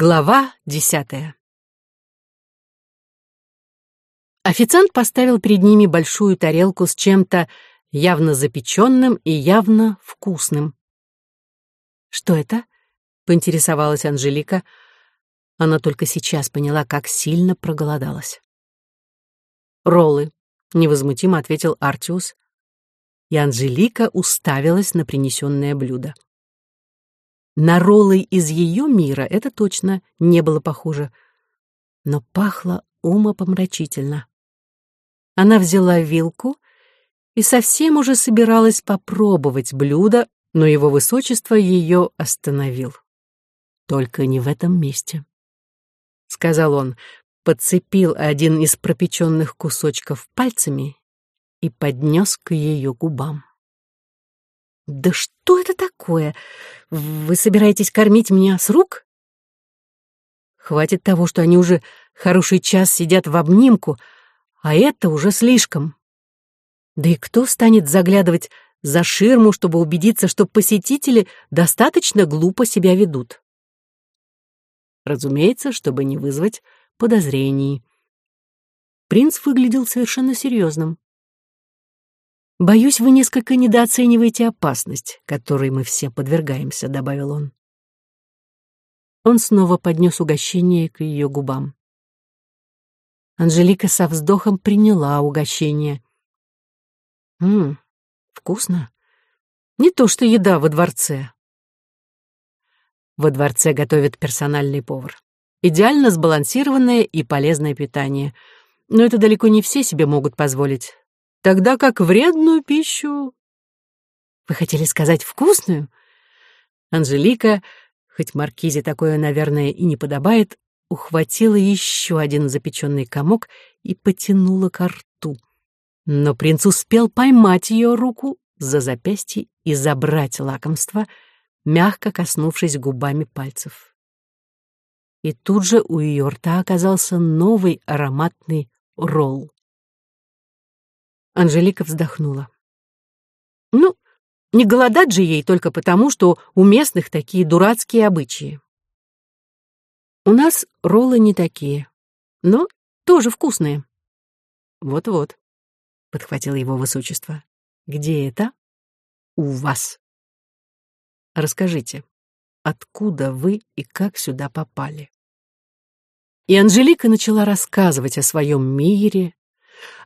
Глава десятая Официант поставил перед ними большую тарелку с чем-то явно запеченным и явно вкусным. «Что это?» — поинтересовалась Анжелика. Она только сейчас поняла, как сильно проголодалась. «Роллы», — невозмутимо ответил Артиус. И Анжелика уставилась на принесенное блюдо. На роллы из ее мира это точно не было похоже, но пахло умопомрачительно. Она взяла вилку и совсем уже собиралась попробовать блюдо, но его высочество ее остановил. «Только не в этом месте», — сказал он, подцепил один из пропеченных кусочков пальцами и поднес к ее губам. «Да что это такое? Вы собираетесь кормить меня с рук?» Хватит того, что они уже хороший час сидят в обнимку, а это уже слишком. Да и кто станет заглядывать за ширму, чтобы убедиться, что посетители достаточно глупо себя ведут? Разумеется, чтобы не вызвать подозрений. Принц выглядел совершенно серьезным. «Боюсь, вы несколько недооцениваете опасность, которой мы все подвергаемся», — добавил он. Он снова поднес угощение к ее губам. Анжелика со вздохом приняла угощение. «Ммм, вкусно. Не то что еда во дворце». Во дворце готовит персональный повар. Идеально сбалансированное и полезное питание. Но это далеко не все себе могут позволить тогда как вредную пищу... Вы хотели сказать вкусную? Анжелика, хоть Маркизе такое, наверное, и не подобает, ухватила еще один запеченный комок и потянула ко рту. Но принц успел поймать ее руку за запястье и забрать лакомство, мягко коснувшись губами пальцев. И тут же у ее рта оказался новый ароматный ролл. Анжелика вздохнула. Ну, не голодать же ей только потому, что у местных такие дурацкие обычаи. У нас роллы не такие, но тоже вкусные. Вот-вот, — подхватил его высочество. Где это? У вас. Расскажите, откуда вы и как сюда попали? И Анжелика начала рассказывать о своем мире,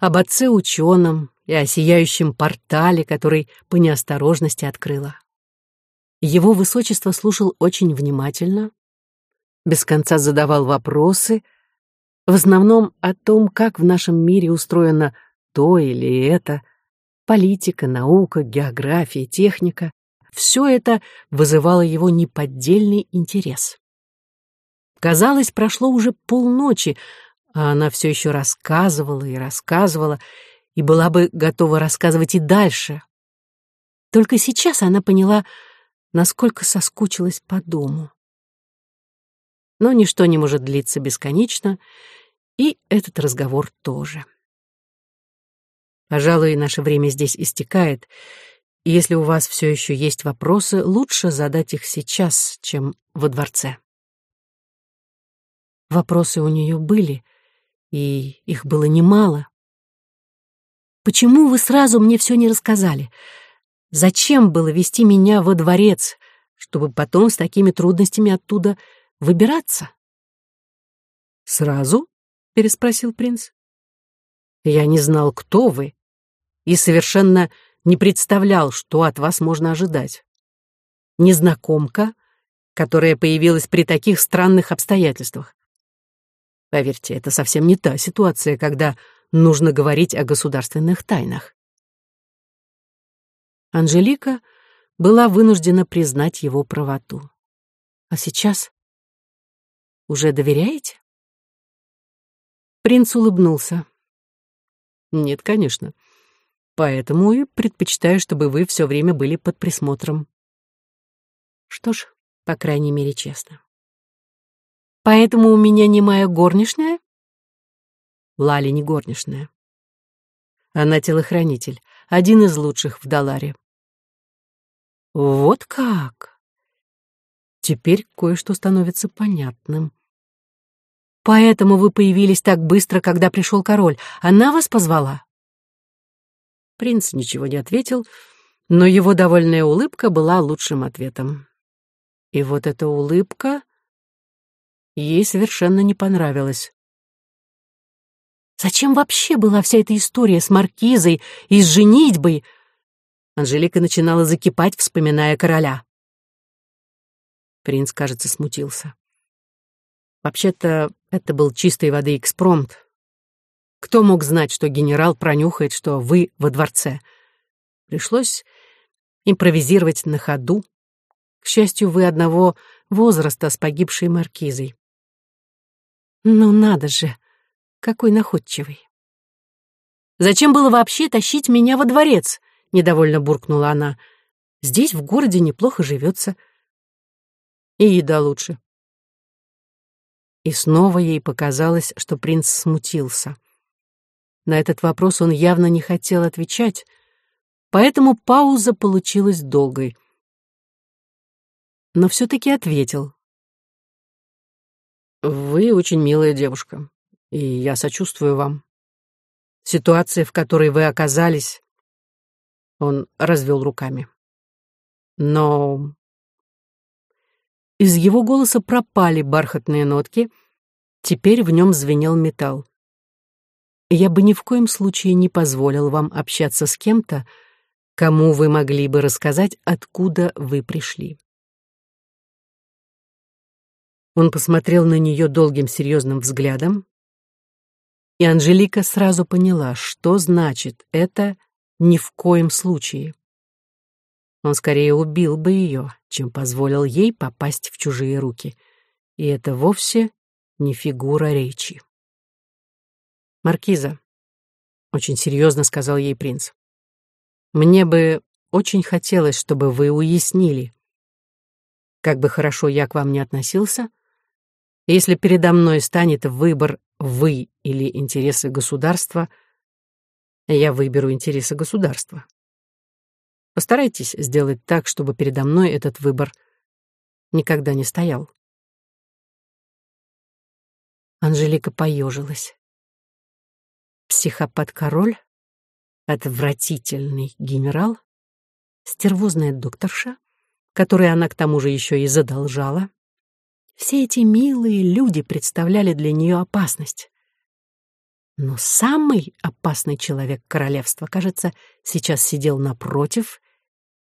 об отце-ученом и о сияющем портале, который по неосторожности открыла. Его высочество слушал очень внимательно, без конца задавал вопросы, в основном о том, как в нашем мире устроено то или это, политика, наука, география, техника. Все это вызывало его неподдельный интерес. Казалось, прошло уже полночи, а она все еще рассказывала и рассказывала, и была бы готова рассказывать и дальше. Только сейчас она поняла, насколько соскучилась по дому. Но ничто не может длиться бесконечно, и этот разговор тоже. Пожалуй, наше время здесь истекает, и если у вас все еще есть вопросы, лучше задать их сейчас, чем во дворце. Вопросы у нее были, и их было немало. Почему вы сразу мне все не рассказали? Зачем было вести меня во дворец, чтобы потом с такими трудностями оттуда выбираться? Сразу? переспросил принц. Я не знал, кто вы, и совершенно не представлял, что от вас можно ожидать. Незнакомка, которая появилась при таких странных обстоятельствах. Поверьте, это совсем не та ситуация, когда нужно говорить о государственных тайнах. Анжелика была вынуждена признать его правоту. А сейчас? Уже доверяете? Принц улыбнулся. Нет, конечно. Поэтому и предпочитаю, чтобы вы все время были под присмотром. Что ж, по крайней мере, честно. Поэтому у меня не моя горничная? Лали не горничная. Она телохранитель, один из лучших в Даларе. Вот как? Теперь кое-что становится понятным. Поэтому вы появились так быстро, когда пришел король. Она вас позвала?» Принц ничего не ответил, но его довольная улыбка была лучшим ответом. И вот эта улыбка ей совершенно не понравилась. Зачем вообще была вся эта история с маркизой и с женитьбой? Анжелика начинала закипать, вспоминая короля. Принц, кажется, смутился. Вообще-то, это был чистой воды экспромт. Кто мог знать, что генерал пронюхает, что вы во дворце? Пришлось импровизировать на ходу. К счастью, вы одного возраста с погибшей маркизой. Ну надо же, какой находчивый. «Зачем было вообще тащить меня во дворец?» — недовольно буркнула она. «Здесь, в городе, неплохо живется. И еда лучше». И снова ей показалось, что принц смутился. На этот вопрос он явно не хотел отвечать, поэтому пауза получилась долгой. Но все-таки ответил. «Вы очень милая девушка, и я сочувствую вам. Ситуация, в которой вы оказались...» Он развел руками. «Но...» Из его голоса пропали бархатные нотки, теперь в нем звенел металл я бы ни в коем случае не позволил вам общаться с кем-то, кому вы могли бы рассказать, откуда вы пришли. Он посмотрел на нее долгим серьезным взглядом, и Анжелика сразу поняла, что значит это «ни в коем случае». Он скорее убил бы ее, чем позволил ей попасть в чужие руки, и это вовсе не фигура речи. «Маркиза», — очень серьезно сказал ей принц, «мне бы очень хотелось, чтобы вы уяснили, как бы хорошо я к вам не относился, если передо мной станет выбор вы или интересы государства, я выберу интересы государства. Постарайтесь сделать так, чтобы передо мной этот выбор никогда не стоял. Анжелика поежилась психопат-король, отвратительный генерал, стервозная докторша, которой она к тому же еще и задолжала. Все эти милые люди представляли для нее опасность. Но самый опасный человек королевства, кажется, сейчас сидел напротив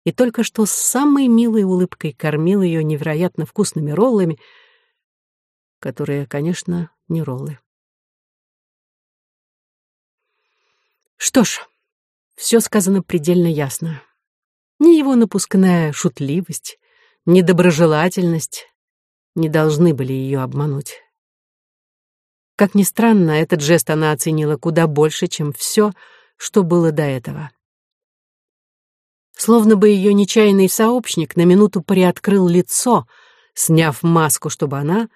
и только что с самой милой улыбкой кормил ее невероятно вкусными роллами, которые, конечно, не роллы. Что ж, все сказано предельно ясно. Ни его напускная шутливость, ни доброжелательность не должны были ее обмануть. Как ни странно, этот жест она оценила куда больше, чем все, что было до этого. Словно бы ее нечаянный сообщник на минуту приоткрыл лицо, сняв маску, чтобы она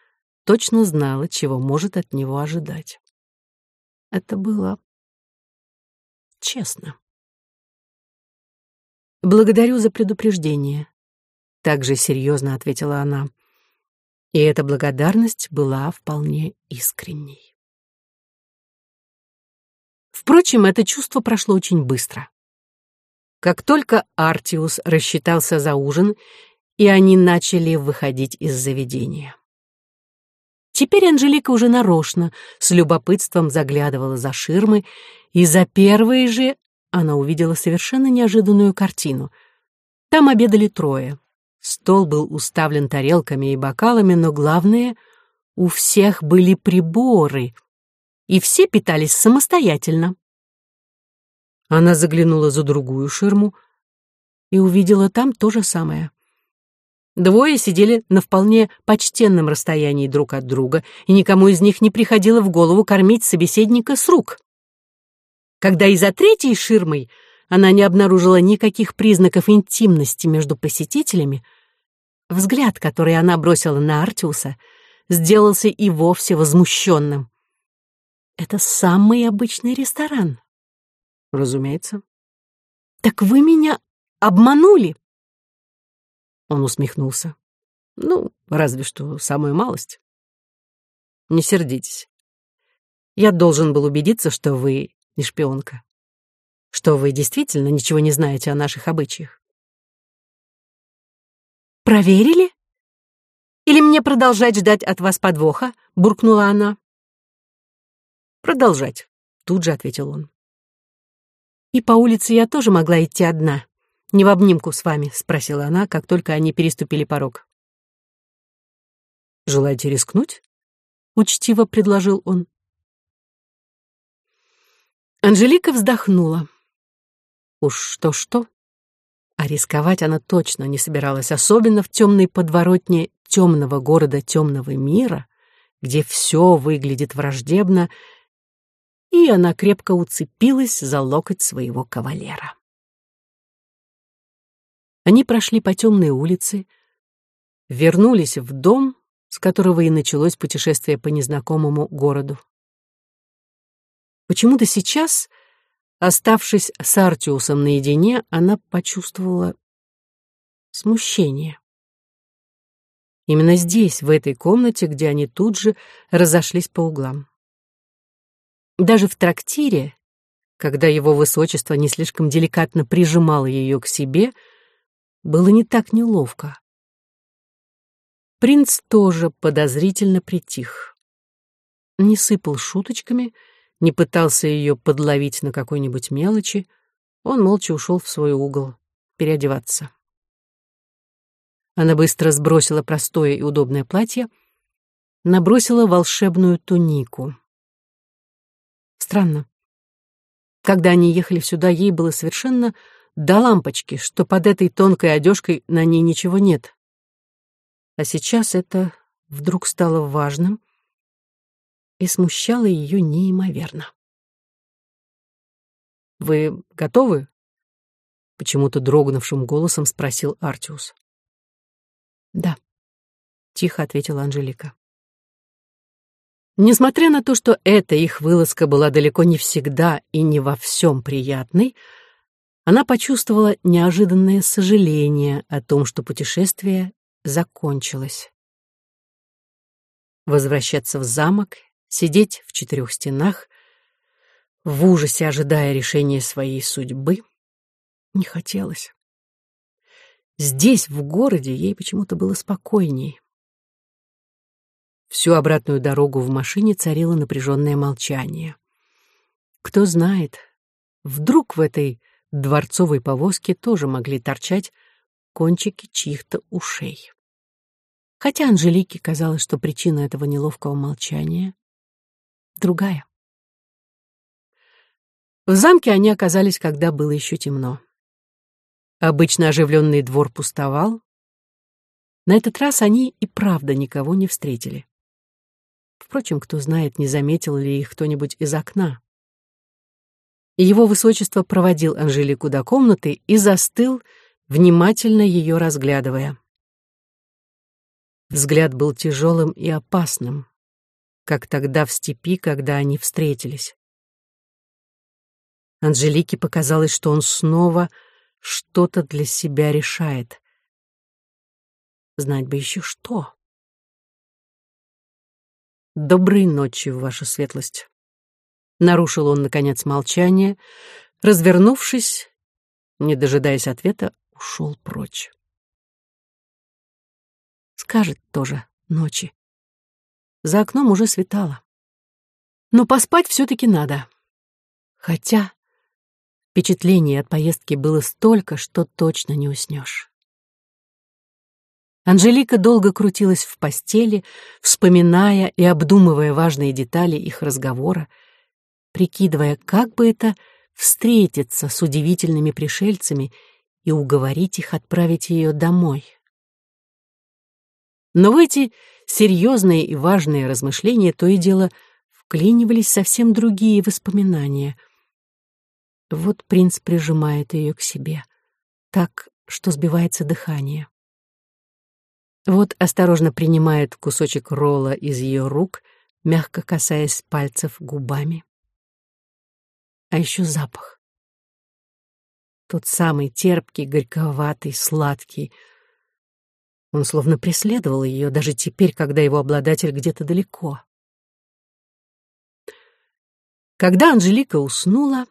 точно знала, чего может от него ожидать. Это было честно. «Благодарю за предупреждение», — также серьезно ответила она. И эта благодарность была вполне искренней. Впрочем, это чувство прошло очень быстро. Как только Артиус рассчитался за ужин, и они начали выходить из заведения. Теперь Анжелика уже нарочно, с любопытством заглядывала за ширмы, и за первые же она увидела совершенно неожиданную картину. Там обедали трое. Стол был уставлен тарелками и бокалами, но главное, у всех были приборы, и все питались самостоятельно. Она заглянула за другую ширму и увидела там то же самое. Двое сидели на вполне почтенном расстоянии друг от друга, и никому из них не приходило в голову кормить собеседника с рук. Когда и за третьей ширмой она не обнаружила никаких признаков интимности между посетителями, взгляд, который она бросила на Артиуса, сделался и вовсе возмущенным. «Это самый обычный ресторан». «Разумеется». «Так вы меня обманули!» Он усмехнулся. Ну, разве что самую малость. Не сердитесь. Я должен был убедиться, что вы не шпионка. Что вы действительно ничего не знаете о наших обычаях. «Проверили? Или мне продолжать ждать от вас подвоха?» — буркнула она. «Продолжать», — тут же ответил он. «И по улице я тоже могла идти одна, не в обнимку с вами?» — спросила она, как только они переступили порог. «Желаете рискнуть?» — учтиво предложил он. Анжелика вздохнула. Уж что-что, а рисковать она точно не собиралась, особенно в темной подворотне темного города темного мира, где все выглядит враждебно, и она крепко уцепилась за локоть своего кавалера. Они прошли по темной улице, вернулись в дом, с которого и началось путешествие по незнакомому городу. Почему-то сейчас, оставшись с Артиусом наедине, она почувствовала смущение. Именно здесь, в этой комнате, где они тут же разошлись по углам. Даже в трактире, когда его высочество не слишком деликатно прижимало ее к себе, было не так неловко. Принц тоже подозрительно притих. Не сыпал шуточками, не пытался ее подловить на какой-нибудь мелочи, он молча ушел в свой угол переодеваться. Она быстро сбросила простое и удобное платье, набросила волшебную тунику. Странно. Когда они ехали сюда, ей было совершенно до лампочки, что под этой тонкой одежкой на ней ничего нет. А сейчас это вдруг стало важным и смущало ее неимоверно. «Вы готовы?» — почему-то дрогнувшим голосом спросил Артиус. «Да», — тихо ответила Анжелика. Несмотря на то, что эта их вылазка была далеко не всегда и не во всем приятной, она почувствовала неожиданное сожаление о том, что путешествие закончилось. Возвращаться в замок, сидеть в четырех стенах, в ужасе ожидая решения своей судьбы, не хотелось. Здесь, в городе, ей почему-то было спокойней. Всю обратную дорогу в машине царило напряженное молчание. Кто знает, вдруг в этой дворцовой повозке тоже могли торчать кончики чьих-то ушей. Хотя Анжелике казалось, что причина этого неловкого молчания другая. В замке они оказались, когда было еще темно. Обычно оживленный двор пустовал. На этот раз они и правда никого не встретили. Впрочем, кто знает, не заметил ли их кто-нибудь из окна. Его высочество проводил Анжелику до комнаты и застыл, внимательно ее разглядывая. Взгляд был тяжелым и опасным, как тогда в степи, когда они встретились. Анжелике показалось, что он снова что-то для себя решает. Знать бы еще что. «Доброй ночи, ваша светлость!» Нарушил он, наконец, молчание, развернувшись, не дожидаясь ответа, ушел прочь. Скажет тоже ночи. За окном уже светало. Но поспать все-таки надо. Хотя впечатлений от поездки было столько, что точно не уснешь. Анжелика долго крутилась в постели, вспоминая и обдумывая важные детали их разговора, прикидывая, как бы это встретиться с удивительными пришельцами и уговорить их отправить ее домой. Но в эти серьезные и важные размышления то и дело вклинивались совсем другие воспоминания. Вот принц прижимает ее к себе, так, что сбивается дыхание. Вот осторожно принимает кусочек ролла из ее рук, мягко касаясь пальцев губами. А еще запах. Тот самый терпкий, горьковатый, сладкий. Он словно преследовал ее, даже теперь, когда его обладатель где-то далеко. Когда Анжелика уснула,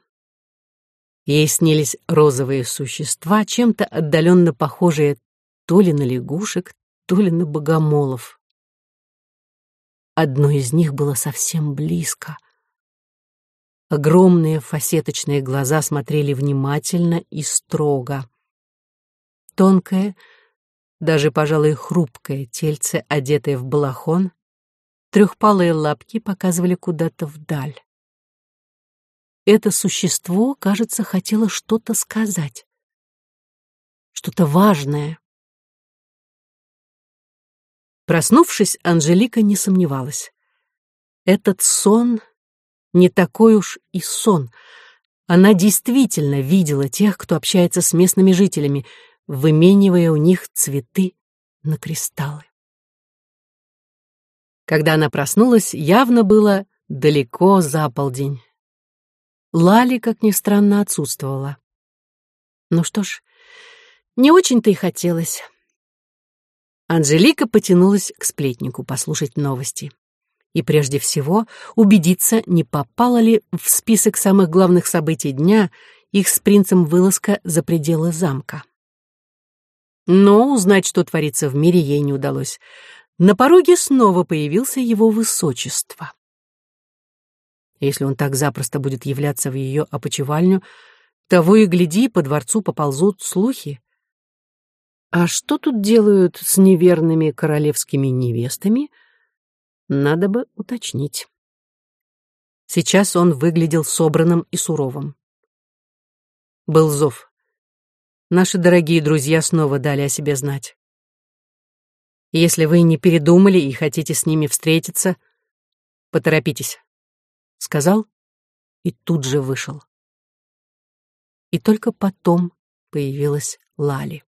ей снились розовые существа, чем-то отдаленно похожие то ли на лягушек, то ли на богомолов. Одно из них было совсем близко. Огромные фасеточные глаза смотрели внимательно и строго. Тонкое, даже, пожалуй, хрупкое тельце, одетое в балахон, трехпалые лапки показывали куда-то вдаль. Это существо, кажется, хотело что-то сказать. Что-то важное. Проснувшись, Анжелика не сомневалась. Этот сон не такой уж и сон. Она действительно видела тех, кто общается с местными жителями, выменивая у них цветы на кристаллы. Когда она проснулась, явно было далеко за полдень. Лали, как ни странно, отсутствовала. Ну что ж, не очень-то и хотелось. Анжелика потянулась к сплетнику послушать новости. И прежде всего убедиться, не попала ли в список самых главных событий дня их с принцем вылазка за пределы замка. Но узнать, что творится в мире, ей не удалось. На пороге снова появился его высочество. Если он так запросто будет являться в ее опочивальню, того и гляди, по дворцу поползут слухи. А что тут делают с неверными королевскими невестами? Надо бы уточнить. Сейчас он выглядел собранным и суровым. Был зов. Наши дорогие друзья снова дали о себе знать. Если вы не передумали и хотите с ними встретиться, поторопитесь, — сказал и тут же вышел. И только потом появилась Лали.